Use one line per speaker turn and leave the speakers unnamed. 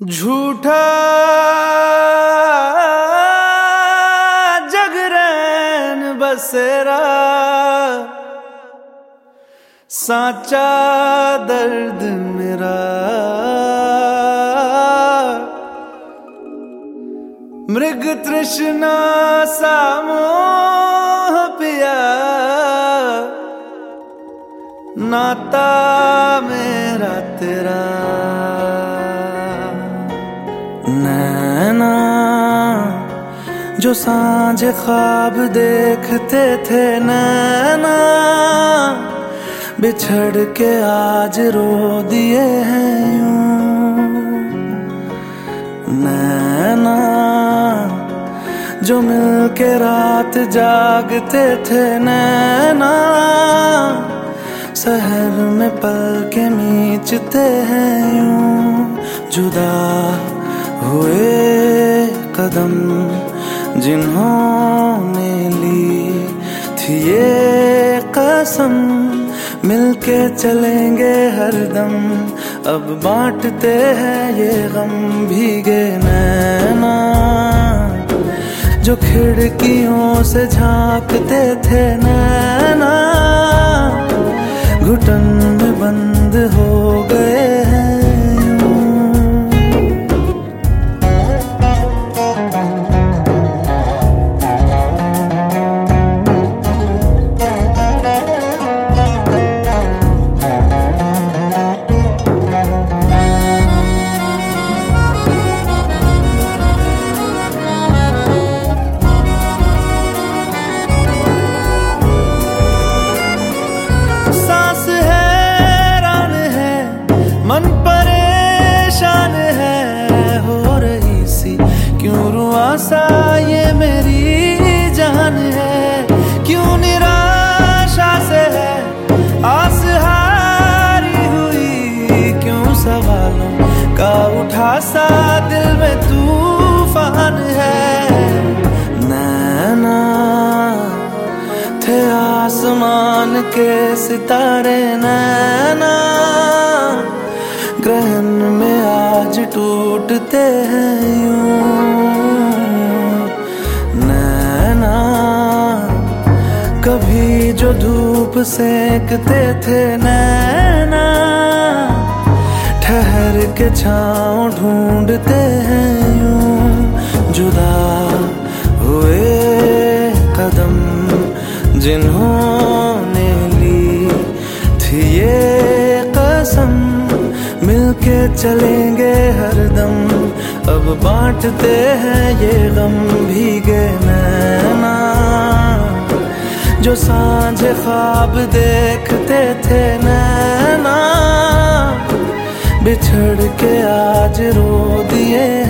झूठा जगरैन बसेरा साचा दर्द मेरा। मृग तृष्णा सामो पिया नाता मेरा जो साँझ ख्वाब देखते थे नैना, बिछड़ के आज रो दिए हैं यूँ। नैना, जो मिल के रात जागते थे नैना, शहर में पल के मीचते हैं यूँ। जुदा हुए कदम। जिन्होंने ली थी ये कसम, मिलके चलेंगे हरदम अब बांटते हैं ये गम भीगे नैना, जो खिड़कियों से झांकते थे नैना। रुआसा ये मेरी जान है। क्यों निराशा से है? आस हारी हुई क्यों सवालों का उठा सा दिल में तूफ़ान है? नैना, थे आसमान के सितारे, नैना, ग्रहण में आज टूटते हैं। कभी जो धूप सेकते थे नैना, ठहर के छाँव ढूंढते हैं यूँ। जुदा हुए कदम जिन्होंने ली थी ये कसम, मिलके चलेंगे हरदम अब बांटते हैं ये गम ख्वाब देखते थे नैना बिछड़ के आज रो दिए हैं